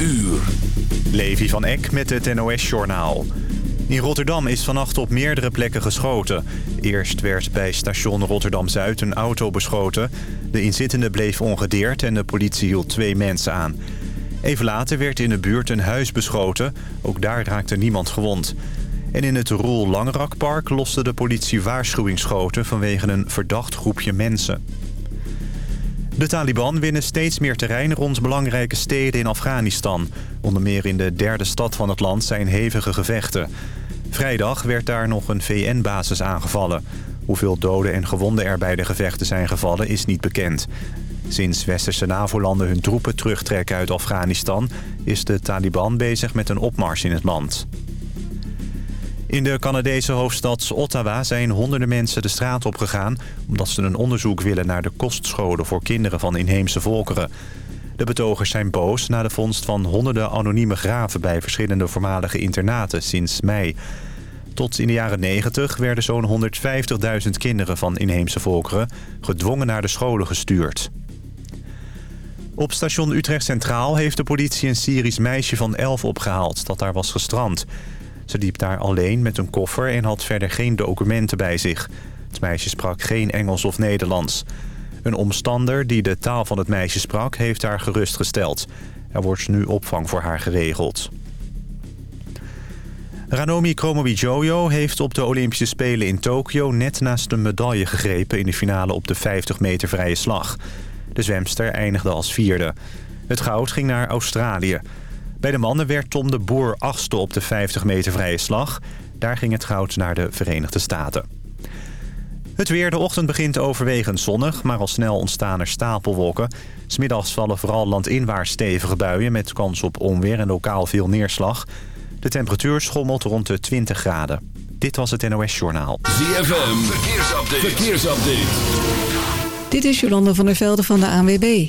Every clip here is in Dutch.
uur. Levi van Eck met het NOS-journaal. In Rotterdam is vannacht op meerdere plekken geschoten. Eerst werd bij station Rotterdam-Zuid een auto beschoten. De inzittende bleef ongedeerd en de politie hield twee mensen aan. Even later werd in de buurt een huis beschoten. Ook daar raakte niemand gewond. En in het Roel Langrakpark loste de politie waarschuwingsschoten... vanwege een verdacht groepje mensen. De Taliban winnen steeds meer terrein rond belangrijke steden in Afghanistan. Onder meer in de derde stad van het land zijn hevige gevechten. Vrijdag werd daar nog een VN-basis aangevallen. Hoeveel doden en gewonden er bij de gevechten zijn gevallen is niet bekend. Sinds westerse NAVO-landen hun troepen terugtrekken uit Afghanistan... is de Taliban bezig met een opmars in het land. In de Canadese hoofdstad Ottawa zijn honderden mensen de straat opgegaan... omdat ze een onderzoek willen naar de kostscholen voor kinderen van inheemse volkeren. De betogers zijn boos na de vondst van honderden anonieme graven... bij verschillende voormalige internaten sinds mei. Tot in de jaren 90 werden zo'n 150.000 kinderen van inheemse volkeren... gedwongen naar de scholen gestuurd. Op station Utrecht Centraal heeft de politie een Syrisch meisje van 11 opgehaald... dat daar was gestrand... Ze liep daar alleen met een koffer en had verder geen documenten bij zich. Het meisje sprak geen Engels of Nederlands. Een omstander die de taal van het meisje sprak, heeft haar gerustgesteld. Er wordt nu opvang voor haar geregeld. Ranomi Kromowidjojo heeft op de Olympische Spelen in Tokio... net naast een medaille gegrepen in de finale op de 50 meter vrije slag. De zwemster eindigde als vierde. Het goud ging naar Australië. Bij de mannen werd Tom de Boer achtste op de 50 meter vrije slag. Daar ging het goud naar de Verenigde Staten. Het weer. De ochtend begint overwegend zonnig, maar al snel ontstaan er stapelwolken. Smiddags vallen vooral landinwaarts stevige buien met kans op onweer en lokaal veel neerslag. De temperatuur schommelt rond de 20 graden. Dit was het NOS Journaal. ZFM. Verkeersupdate. Verkeersupdate. Dit is Jolanda van der Velde van de ANWB.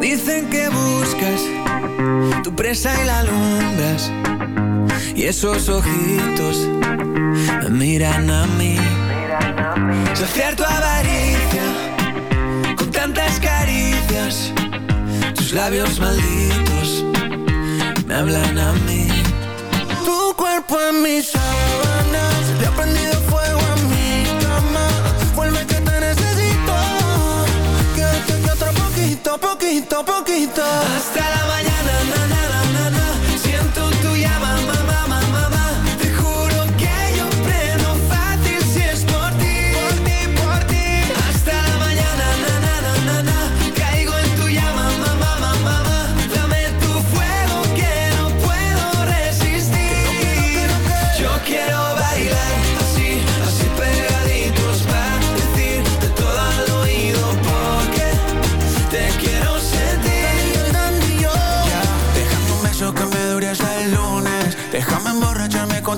Dicen que buscas tu presa y la alumbras. Y esos ojitos me miran a mí. Saciar tu avaricia con tantas caricias. Tus labios malditos me hablan a mí. Tu cuerpo en mis sábanas, le ha prendido fuego a mi cama. Vuelve que te necesito, quédate que otro poquito, poquito, poquito. Hasta la mañana.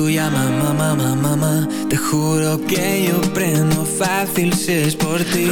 tú llamas mamá, mamá, mamá Te juro que yo prendo fácil si es por ti.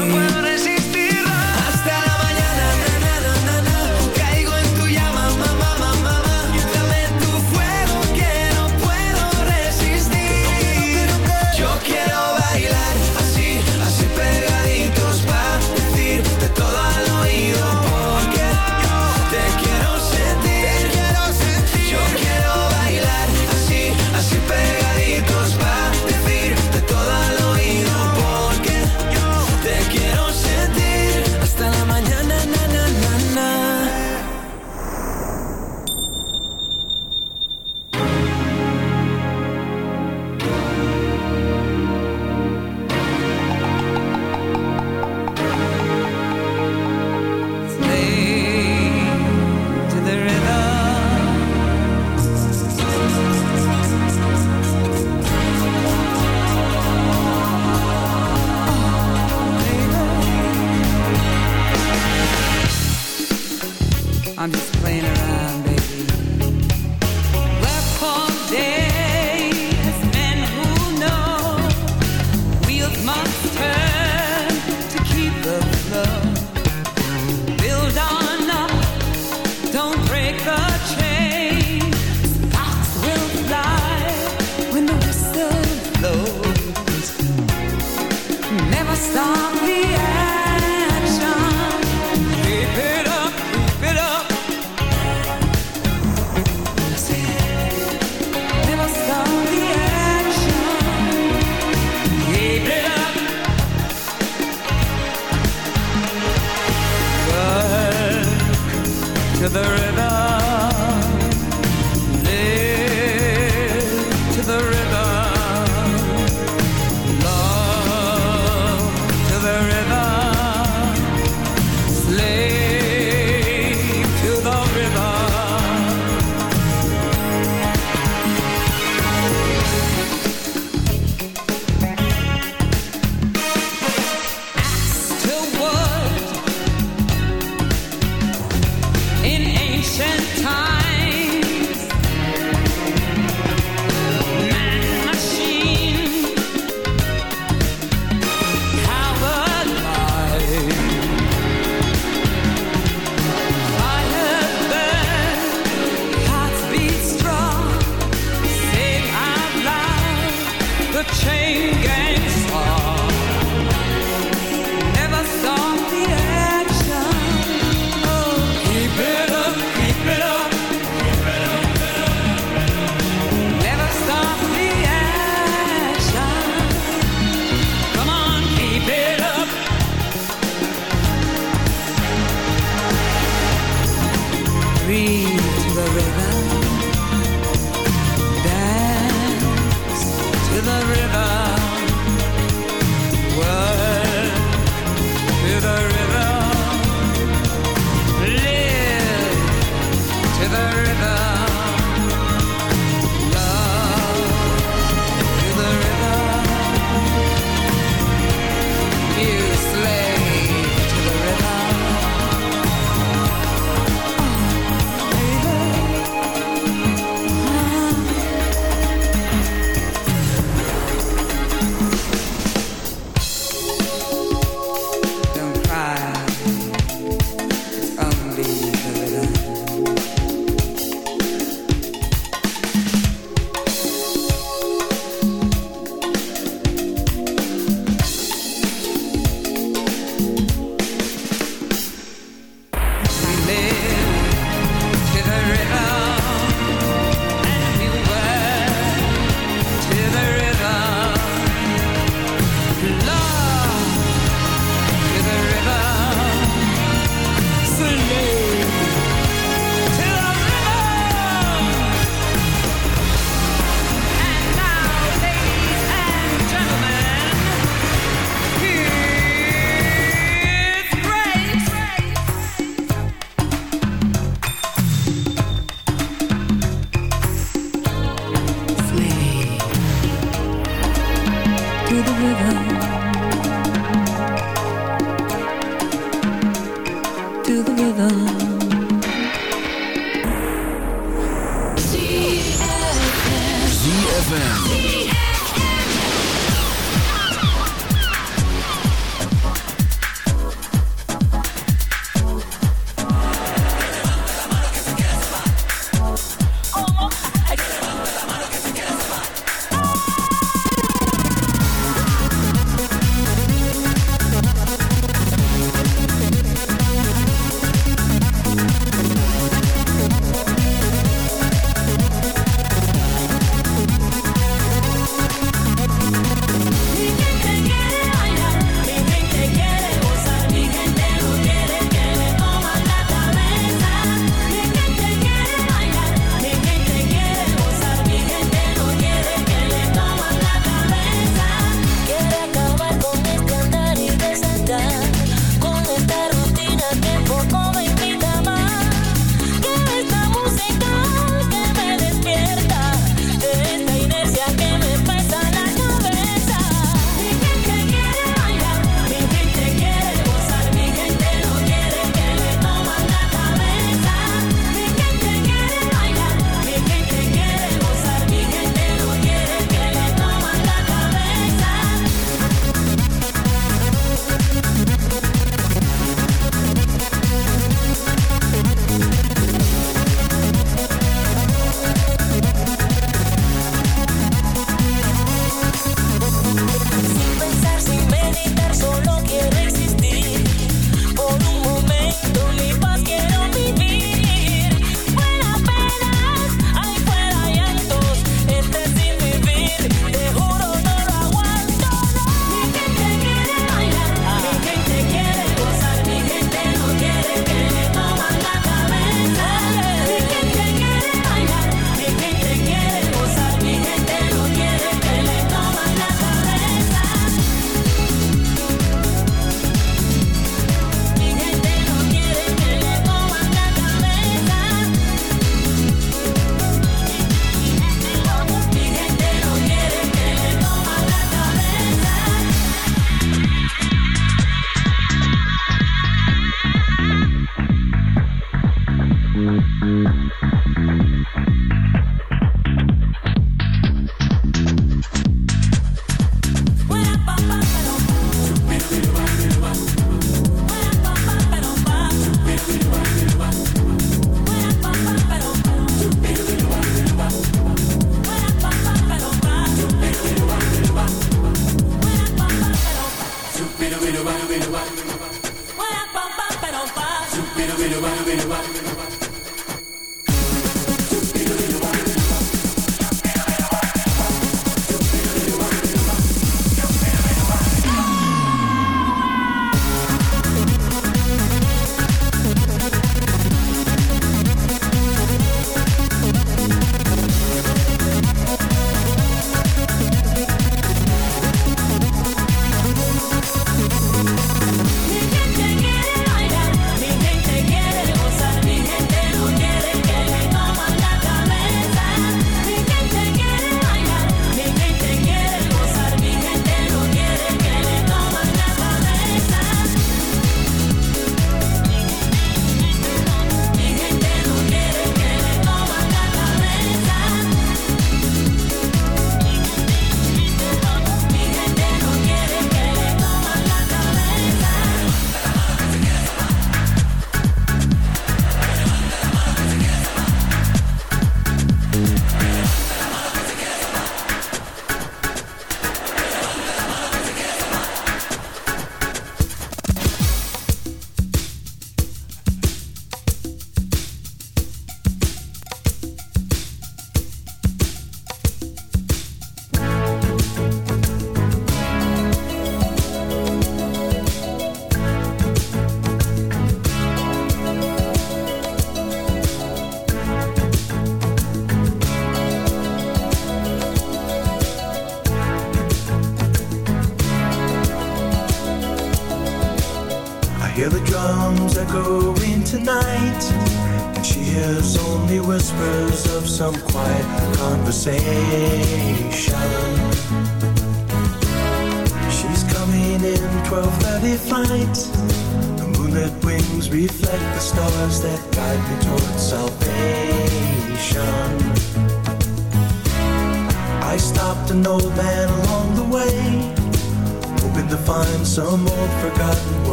To the river.